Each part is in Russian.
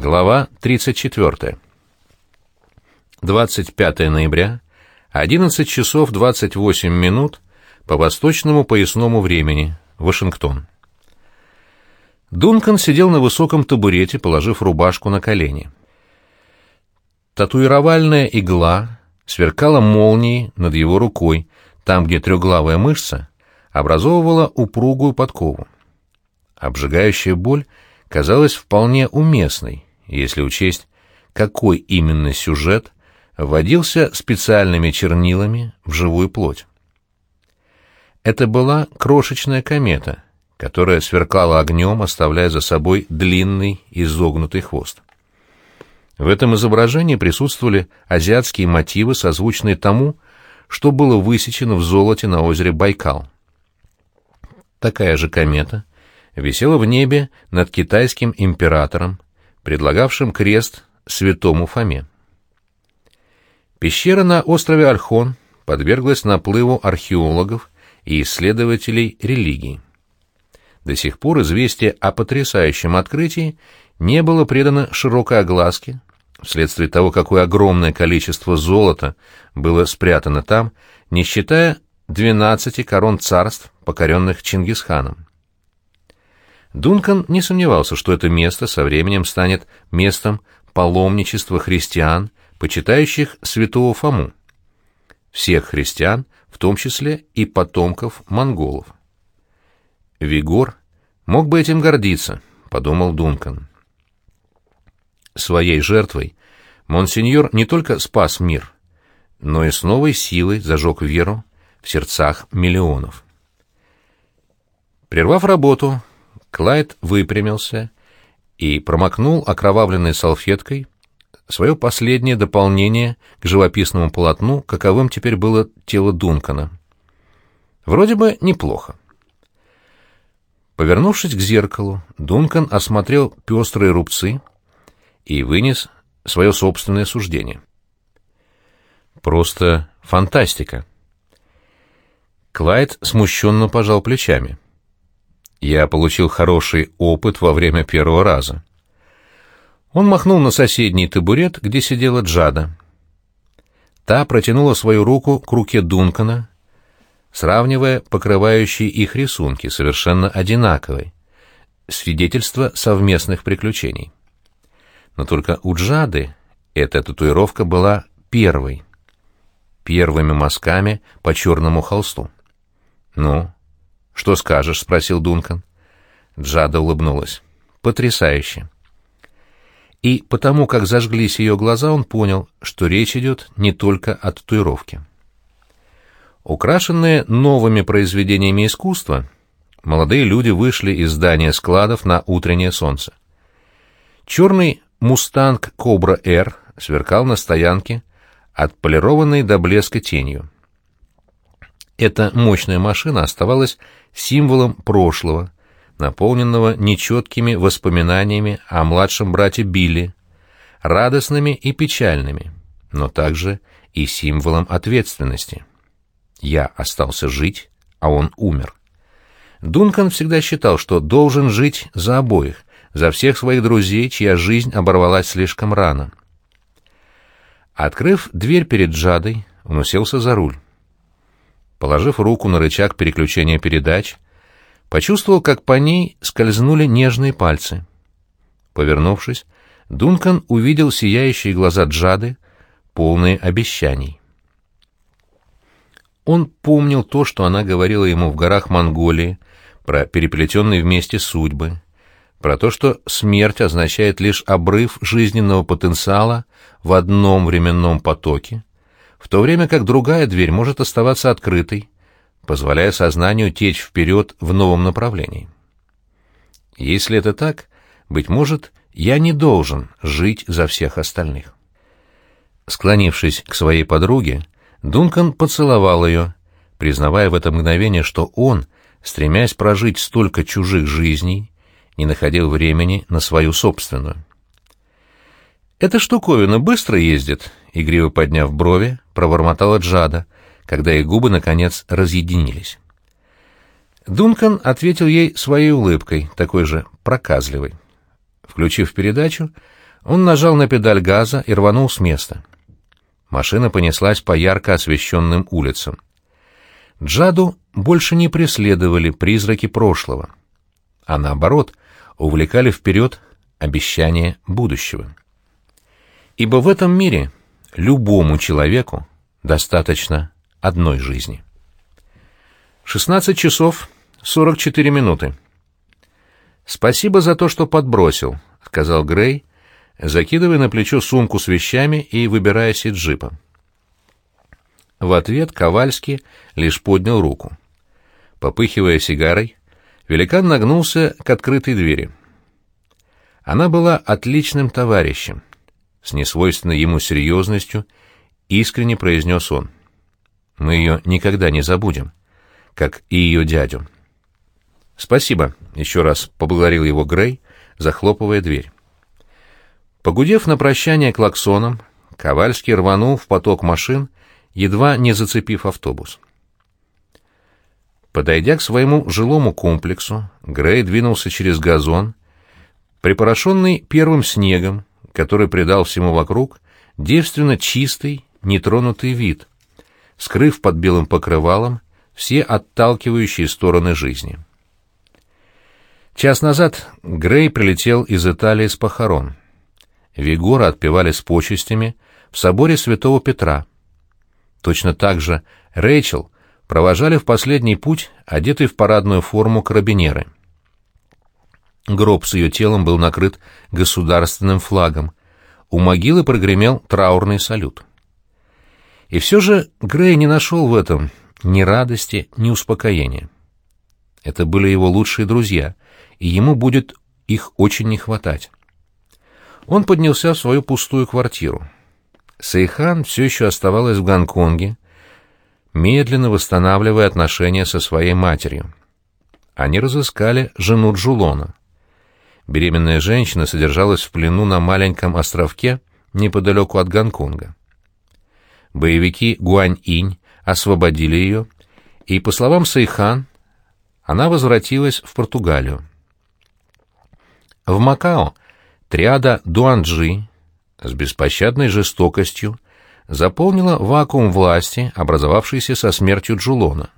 Глава 34. 25 ноября, 11 часов 28 минут по восточному поясному времени, Вашингтон. Дункан сидел на высоком табурете, положив рубашку на колени. Татуировальная игла сверкала молнией над его рукой, там, где трехглавая мышца образовывала упругую подкову. Обжигающая боль — казалась вполне уместной, если учесть, какой именно сюжет вводился специальными чернилами в живую плоть. Это была крошечная комета, которая сверкала огнем, оставляя за собой длинный изогнутый хвост. В этом изображении присутствовали азиатские мотивы, созвучные тому, что было высечено в золоте на озере Байкал. Такая же комета висела в небе над китайским императором, предлагавшим крест святому Фоме. Пещера на острове Альхон подверглась наплыву археологов и исследователей религии. До сих пор известие о потрясающем открытии не было предано широкой огласке, вследствие того, какое огромное количество золота было спрятано там, не считая двенадцати корон царств, покоренных Чингисханом. Дункан не сомневался, что это место со временем станет местом паломничества христиан, почитающих святого Фому. Всех христиан, в том числе и потомков монголов. Вигор мог бы этим гордиться, подумал Дункан. Своей жертвой монсеньор не только спас мир, но и с новой силой зажег веру в сердцах миллионов. Прервав работу, Клайд выпрямился и промокнул окровавленной салфеткой свое последнее дополнение к живописному полотну, каковым теперь было тело Дункана. Вроде бы неплохо. Повернувшись к зеркалу, Дункан осмотрел пестрые рубцы и вынес свое собственное суждение. Просто фантастика. Клайд смущенно пожал плечами. Я получил хороший опыт во время первого раза. Он махнул на соседний табурет, где сидела Джада. Та протянула свою руку к руке Дункана, сравнивая покрывающие их рисунки, совершенно одинаковые, свидетельство совместных приключений. Но только у Джады эта татуировка была первой, первыми мазками по черному холсту. Ну, «Что скажешь?» — спросил Дункан. Джада улыбнулась. «Потрясающе!» И потому, как зажглись ее глаза, он понял, что речь идет не только о татуировке. Украшенные новыми произведениями искусства, молодые люди вышли из здания складов на утреннее солнце. Черный «Мустанг Кобра-Р» сверкал на стоянке, отполированной до блеска тенью. Эта мощная машина оставалась символом прошлого, наполненного нечеткими воспоминаниями о младшем брате Билли, радостными и печальными, но также и символом ответственности. Я остался жить, а он умер. Дункан всегда считал, что должен жить за обоих, за всех своих друзей, чья жизнь оборвалась слишком рано. Открыв дверь перед Джадой, он уселся за руль положив руку на рычаг переключения передач, почувствовал, как по ней скользнули нежные пальцы. Повернувшись, Дункан увидел сияющие глаза Джады, полные обещаний. Он помнил то, что она говорила ему в горах Монголии, про переплетенные вместе судьбы, про то, что смерть означает лишь обрыв жизненного потенциала в одном временном потоке, в то время как другая дверь может оставаться открытой, позволяя сознанию течь вперед в новом направлении. Если это так, быть может, я не должен жить за всех остальных. Склонившись к своей подруге, Дункан поцеловал ее, признавая в это мгновение, что он, стремясь прожить столько чужих жизней, не находил времени на свою собственную. «Эта штуковина быстро ездит?» — игриво подняв брови, пробормотала Джада, когда их губы, наконец, разъединились. Дункан ответил ей своей улыбкой, такой же проказливой. Включив передачу, Он нажал на педаль газа и рванул с места. Машина понеслась по ярко освещенным улицам. Джаду больше не преследовали призраки прошлого, а наоборот, увлекали вперед обещания будущего. Ибо в этом мире любому человеку достаточно одной жизни. 16 часов 44 минуты. «Спасибо за то, что подбросил», — сказал Грей, закидывая на плечо сумку с вещами и выбираясь из джипа. В ответ Ковальский лишь поднял руку. Попыхивая сигарой, великан нагнулся к открытой двери. Она была отличным товарищем. С несвойственной ему серьезностью искренне произнес он. «Мы ее никогда не забудем, как и ее дядю». «Спасибо», — еще раз поблагодарил его Грей, захлопывая дверь. Погудев на прощание клаксоном, Ковальский рванул в поток машин, едва не зацепив автобус. Подойдя к своему жилому комплексу, Грей двинулся через газон, припорошенный первым снегом, который придал всему вокруг девственно чистый, нетронутый вид, скрыв под белым покрывалом все отталкивающие стороны жизни. Час назад Грей прилетел из Италии с похорон. Вигора отпевали с почестями в соборе святого Петра. Точно так же Рэйчел провожали в последний путь одетый в парадную форму карабинеры. Гроб с ее телом был накрыт государственным флагом. У могилы прогремел траурный салют. И все же Грей не нашел в этом ни радости, ни успокоения. Это были его лучшие друзья, и ему будет их очень не хватать. Он поднялся в свою пустую квартиру. Сейхан все еще оставалась в Гонконге, медленно восстанавливая отношения со своей матерью. Они разыскали жену Джулона. Беременная женщина содержалась в плену на маленьком островке неподалеку от Гонконга. Боевики Гуань-Инь освободили ее, и, по словам Сейхан, она возвратилась в Португалию. В Макао триада Дуанджи с беспощадной жестокостью заполнила вакуум власти, образовавшийся со смертью Джулона.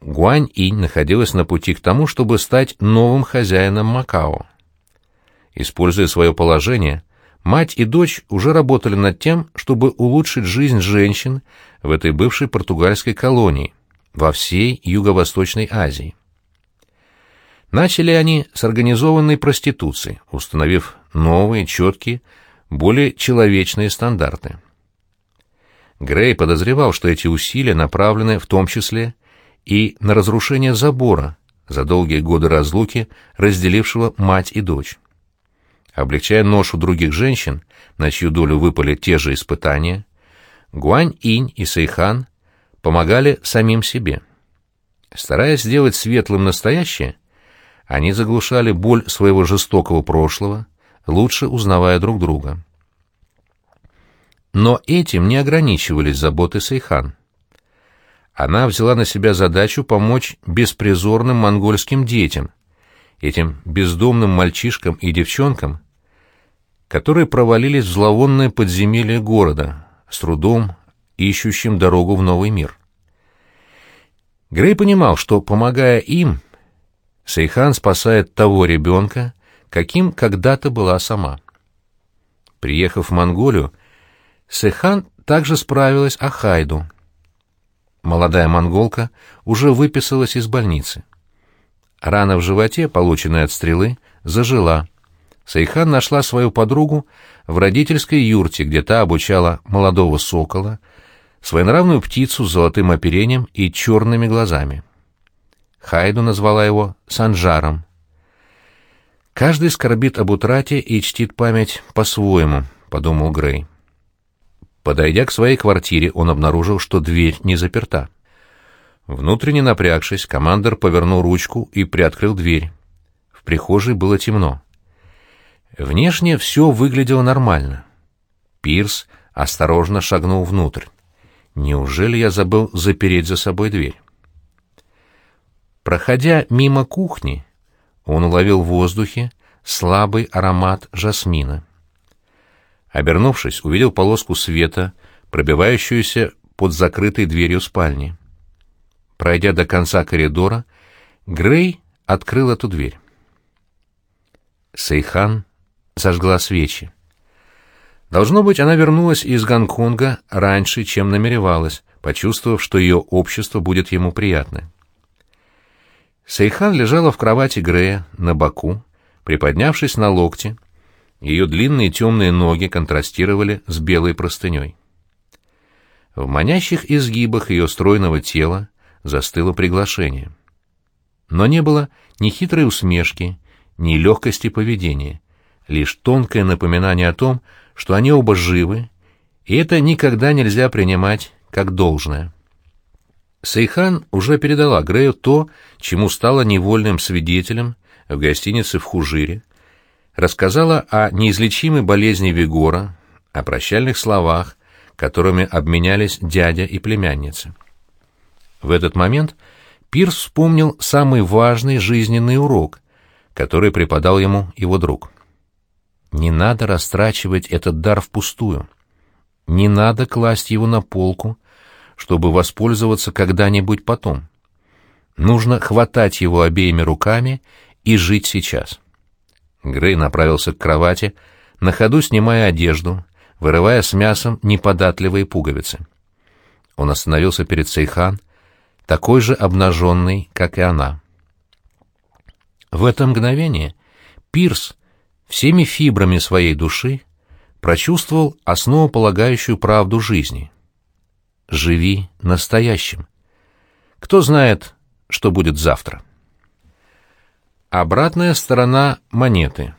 Гуань-инь находилась на пути к тому, чтобы стать новым хозяином Макао. Используя свое положение, мать и дочь уже работали над тем, чтобы улучшить жизнь женщин в этой бывшей португальской колонии, во всей Юго-Восточной Азии. Начали они с организованной проституции, установив новые, четкие, более человечные стандарты. Грей подозревал, что эти усилия направлены в том числе и на разрушение забора, за долгие годы разлуки, разделившего мать и дочь. Облегчая ношу других женщин, на чью долю выпали те же испытания, Гуань-инь и Сейхан помогали самим себе. Стараясь сделать светлым настоящее, они заглушали боль своего жестокого прошлого, лучше узнавая друг друга. Но этим не ограничивались заботы Сейхан. Она взяла на себя задачу помочь беспризорным монгольским детям, этим бездомным мальчишкам и девчонкам, которые провалились в зловонное подземелье города, с трудом ищущим дорогу в новый мир. Грей понимал, что, помогая им, Сейхан спасает того ребенка, каким когда-то была сама. Приехав в Монголию, Сейхан также справилась о Хайду. Молодая монголка уже выписалась из больницы. Рана в животе, полученная от стрелы, зажила. Сейхан нашла свою подругу в родительской юрте, где та обучала молодого сокола, своенравную птицу с золотым оперением и черными глазами. Хайду назвала его Санжаром. Каждый скорбит об утрате и чтит память по-своему, подумал Грей. Подойдя к своей квартире, он обнаружил, что дверь не заперта. Внутренне напрягшись, командор повернул ручку и приоткрыл дверь. В прихожей было темно. Внешне все выглядело нормально. Пирс осторожно шагнул внутрь. Неужели я забыл запереть за собой дверь? Проходя мимо кухни, он уловил в воздухе слабый аромат жасмина. Обернувшись, увидел полоску света, пробивающуюся под закрытой дверью спальни. Пройдя до конца коридора, Грей открыл эту дверь. Сейхан зажгла свечи. Должно быть, она вернулась из Гонконга раньше, чем намеревалась, почувствовав, что ее общество будет ему приятно. Сейхан лежала в кровати Грея на боку, приподнявшись на локте. Ее длинные темные ноги контрастировали с белой простыней. В манящих изгибах ее стройного тела застыло приглашение. Но не было ни хитрой усмешки, ни легкости поведения, лишь тонкое напоминание о том, что они оба живы, и это никогда нельзя принимать как должное. Сейхан уже передала Грею то, чему стала невольным свидетелем в гостинице в Хужире, рассказала о неизлечимой болезни Вигора, о прощальных словах, которыми обменялись дядя и племянница. В этот момент Пирс вспомнил самый важный жизненный урок, который преподал ему его друг. Не надо растрачивать этот дар впустую. Не надо класть его на полку, чтобы воспользоваться когда-нибудь потом. Нужно хватать его обеими руками и жить сейчас. Грей направился к кровати, на ходу снимая одежду, вырывая с мясом неподатливые пуговицы. Он остановился перед Сейхан, такой же обнаженный, как и она. В это мгновение Пирс всеми фибрами своей души прочувствовал основополагающую правду жизни. Живи настоящим. Кто знает, что будет завтра. Обратная сторона монеты.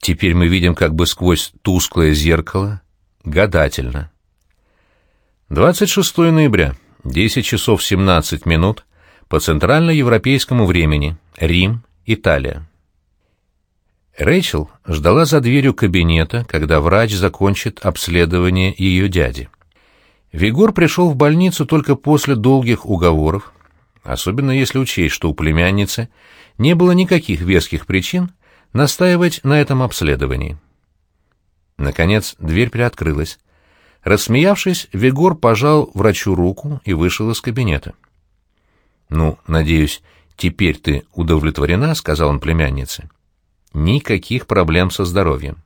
Теперь мы видим как бы сквозь тусклое зеркало, гадательно. 26 ноября, 10 часов 17 минут, по центральноевропейскому времени, Рим, Италия. Рэйчел ждала за дверью кабинета, когда врач закончит обследование ее дяди. Вигор пришел в больницу только после долгих уговоров, особенно если учесть, что у племянницы не было никаких веских причин настаивать на этом обследовании. Наконец дверь приоткрылась. Рассмеявшись, Вигор пожал врачу руку и вышел из кабинета. «Ну, надеюсь, теперь ты удовлетворена», — сказал он племяннице. «Никаких проблем со здоровьем».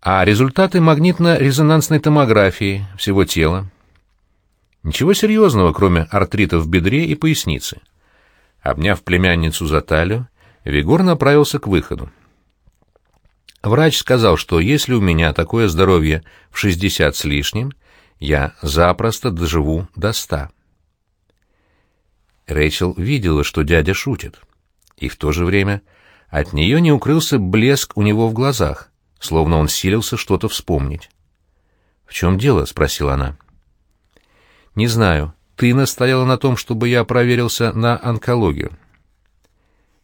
«А результаты магнитно-резонансной томографии всего тела?» Ничего серьезного, кроме артрита в бедре и пояснице. Обняв племянницу за талию, Вигор направился к выходу. Врач сказал, что если у меня такое здоровье в шестьдесят с лишним, я запросто доживу до ста. Рэйчел видела, что дядя шутит. И в то же время от нее не укрылся блеск у него в глазах, словно он силился что-то вспомнить. «В чем дело?» — спросила она. «Не знаю. Ты настояла на том, чтобы я проверился на онкологию».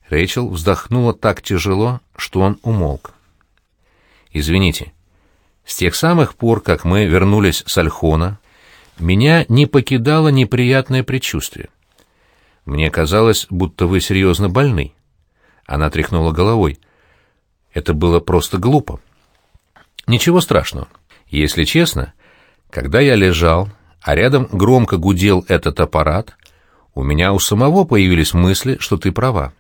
Рэйчел вздохнула так тяжело, что он умолк. «Извините. С тех самых пор, как мы вернулись с Альхона, меня не покидало неприятное предчувствие. Мне казалось, будто вы серьезно больны». Она тряхнула головой. «Это было просто глупо». «Ничего страшного. Если честно, когда я лежал, а рядом громко гудел этот аппарат, у меня у самого появились мысли, что ты права.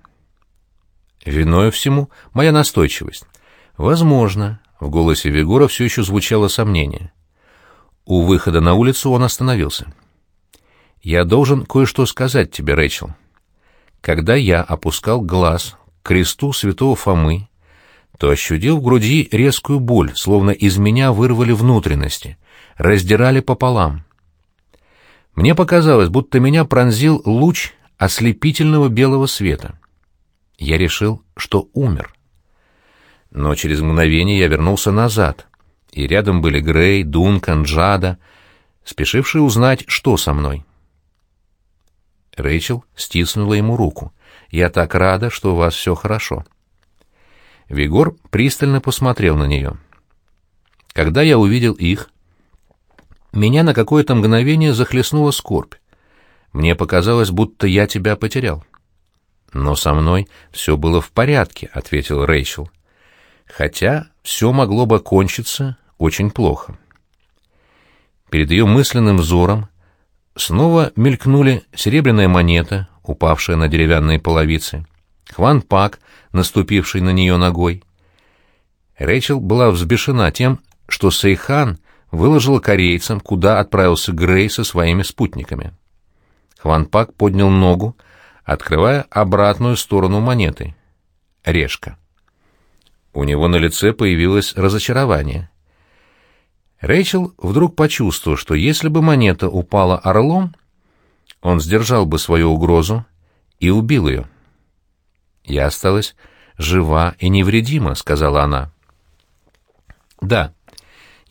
Виною всему моя настойчивость. Возможно, в голосе Вигора все еще звучало сомнение. У выхода на улицу он остановился. «Я должен кое-что сказать тебе, Рэйчел. Когда я опускал глаз к кресту святого Фомы, то ощутил в груди резкую боль, словно из меня вырвали внутренности, раздирали пополам. Мне показалось, будто меня пронзил луч ослепительного белого света. Я решил, что умер. Но через мгновение я вернулся назад, и рядом были Грей, Дункан, Джада, спешившие узнать, что со мной. Рэйчел стиснула ему руку. «Я так рада, что у вас все хорошо». Вигор пристально посмотрел на нее. Когда я увидел их, меня на какое-то мгновение захлестнула скорбь. Мне показалось, будто я тебя потерял. «Но со мной все было в порядке», — ответил Рэйчел. «Хотя все могло бы кончиться очень плохо». Перед ее мысленным взором снова мелькнули серебряная монета, упавшая на деревянные половицы, Хван Пак, наступивший на нее ногой. Рэйчел была взбешена тем, что Сейхан выложила корейцам, куда отправился Грей со своими спутниками. Хван Пак поднял ногу, открывая обратную сторону монеты. Решка. У него на лице появилось разочарование. Рэйчел вдруг почувствовал, что если бы монета упала орлом, он сдержал бы свою угрозу и убил ее. «Я осталась жива и невредима», — сказала она. «Да,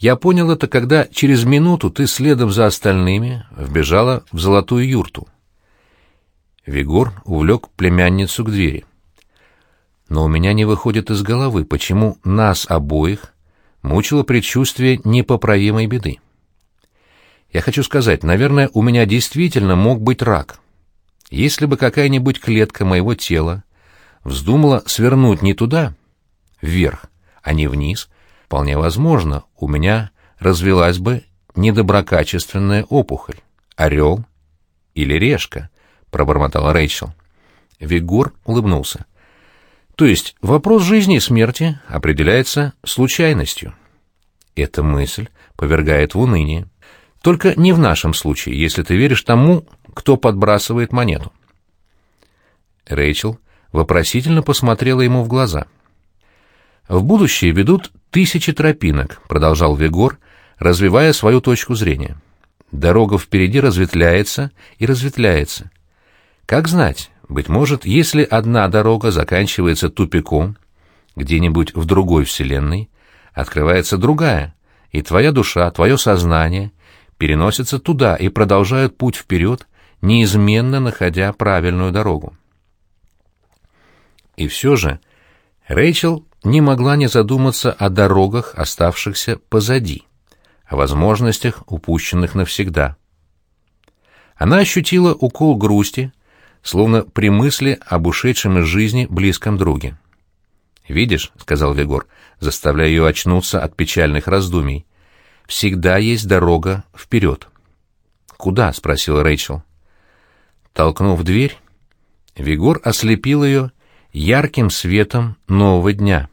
я понял это, когда через минуту ты следом за остальными вбежала в золотую юрту. Вигор увлек племянницу к двери. Но у меня не выходит из головы, почему нас обоих мучило предчувствие непоправимой беды. Я хочу сказать, наверное, у меня действительно мог быть рак. Если бы какая-нибудь клетка моего тела вздумала свернуть не туда, вверх, а не вниз, вполне возможно, у меня развелась бы недоброкачественная опухоль, орел или решка пробормотала Рэйчел. Вигор улыбнулся. То есть вопрос жизни и смерти определяется случайностью. Эта мысль повергает в уныние. Только не в нашем случае, если ты веришь тому, кто подбрасывает монету. Рэйчел вопросительно посмотрела ему в глаза. «В будущее ведут тысячи тропинок», — продолжал Вигор, развивая свою точку зрения. «Дорога впереди разветвляется и разветвляется. Как знать, быть может, если одна дорога заканчивается тупиком, где-нибудь в другой вселенной, открывается другая, и твоя душа, твое сознание переносятся туда и продолжают путь вперед, неизменно находя правильную дорогу. И все же Рэйчел не могла не задуматься о дорогах, оставшихся позади, о возможностях, упущенных навсегда. Она ощутила укол грусти, словно при мысли об ушедшем из жизни близком друге. «Видишь», — сказал Вегор, заставляя ее очнуться от печальных раздумий, — «всегда есть дорога вперед». «Куда?» — спросил Рэйчел. Толкнув дверь, Вигор ослепил ее ярким светом нового дня —